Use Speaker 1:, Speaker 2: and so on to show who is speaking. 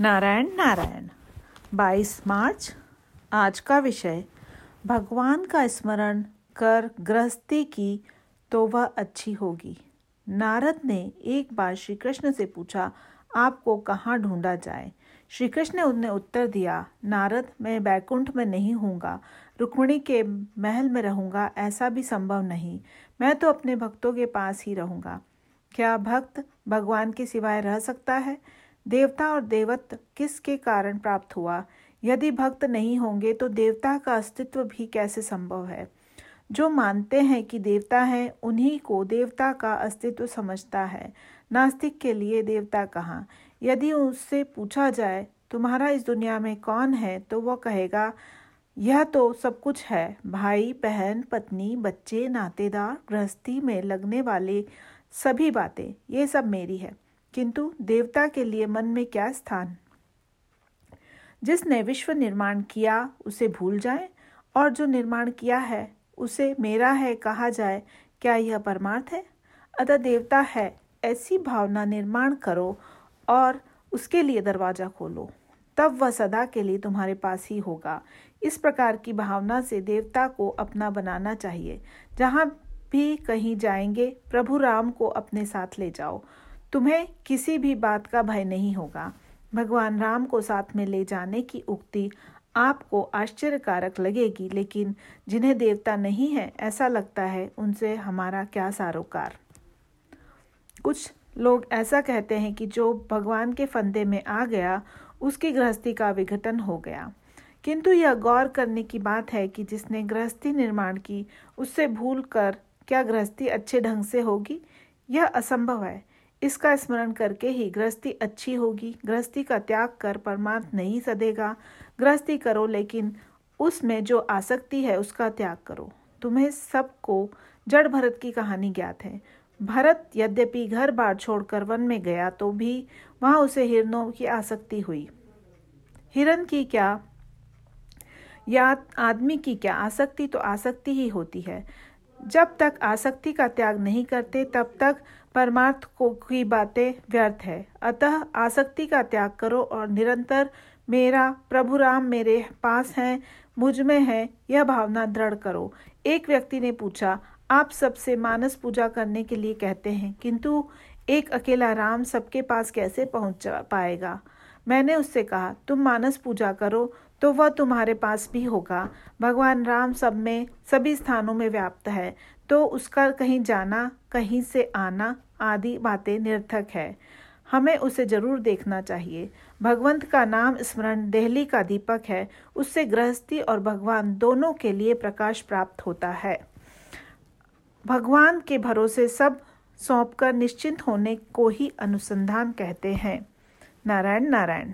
Speaker 1: नारायण नारायण। 22 मार्च, आज का विषय। भगवान का स्मरण कर गृहस्थी की तो वह अच्छी होगी। नारद ने एक बार श्री कृष्ण से पूछा, आपको कहाँ ढूंढा जाए? श्री कृष्ण ने उन्हें उत्तर दिया, नारद, मैं बैकुंठ में नहीं हूँगा। रुक्मिणी के महल में रहूँगा, ऐसा भी संभव नहीं। मैं तो अपने भक्तों के पास ही रहूँगा। क्या भक्त भगवान के सिवाय रह सकता है? देवता और देवत्व किसके कारण प्राप्त हुआ? यदि भक्त नहीं होंगे तो देवता का अस्तित्व भी कैसे संभव है? जो मानते हैं कि देवता है, उन्हीं को देवता का अस्तित्व समझता है। नास्तिक के लिए देवता कहाँ? यदि उससे पूछा जाए, तुम्हारा इस दुनिया में कौन है? तो वह कहेगा, यह तो सब कुछ है। भाई, बहन, पत्नी, बच्चे, नातेदार, गृहस्थी में लगने वाले सभी बातें, ये सब मेरी है। किंतु देवता के लिए मन में क्या स्थान? जिसने विश्व निर्माण किया, उसे भूल जाए, और जो निर्माण किया है, उसे मेरा है कहा जाए, क्या यह परमार्थ है? अतः देवता है, ऐसी भावना निर्माण करो और उसके लिए दरवाज़ा खोलो। तब वह सदा के लिए तुम्हारे पास ही होगा। इस प्रकार की भावना से देवता को अपना बनाना चाहिए। जहाँ भी कहीं जाएँगे, प्रभु राम को अपने साथ ले जाओ। तुम्हें किसी भी बात का भय नहीं होगा। भगवान राम को साथ में ले जाने की उक्ति आपको आश्चर्यकारक लगेगी, लेकिन जिन्हें देवता नहीं है, ऐसा लगता है, उनसे हमारा क्या सारोकार। कुछ लोग ऐसा कहते हैं कि जो भगवान के फंदे में आ गया, उसकी गृहस्थी का विघटन हो गया। किंतु यह गौर करने की बात है कि जिसने गृहस्थी निर्माण की, उससे भूल कर क्या गृहस्थी अच्छे ढंग से होगी? यह असंभव है। इसका स्मरण करके ही गृहस्थी अच्छी होगी। गृहस्थी का त्याग कर परमार्थ नहीं सदेगा। गृहस्थी करो, लेकिन उसमें जो आसक्ति है उसका त्याग करो। तुम्हें सबको जड़ भरत की कहानी ज्ञात है। भरत यद्यपि घर बार छोड़कर वन में गया तो भी वहाँ उसे हिरणों की आसक्ति हुई। हिरण की क्या, या आदमी की क्या आसक्ति तो आसक्ति ही होती है। जब तक आसक्ति का त्याग नहीं करते, तब तक परमार्थ को की बातें व्यर्थ है। अतः आसक्ति का त्याग करो और निरंतर मेरा प्रभु राम मेरे पास हैं, मुझमें है, यह भावना दृढ़ करो। एक व्यक्ति ने पूछा, आप सबसे मानस पूजा करने के लिए कहते हैं, किंतु एक अकेला राम सबके पास कैसे पहुँच पाएगा? मैंने उससे कहा, तुम मानस पूजा करो तो वह तुम्हारे पास भी होगा। भगवान राम सब में, सभी स्थानों में व्याप्त है तो उसका कहीं जाना, कहीं से आना आदि बातें निर्थक है। हमें उसे ज़रूर देखना चाहिए। भगवंत का नाम स्मरण देहली का दीपक है। उससे गृहस्थी और भगवान दोनों के लिए प्रकाश प्राप्त होता है। भगवान के भरोसे सब सौंपकर निश्चिंत होने को ही अनुसंधान कहते हैं। नारायण नारायण।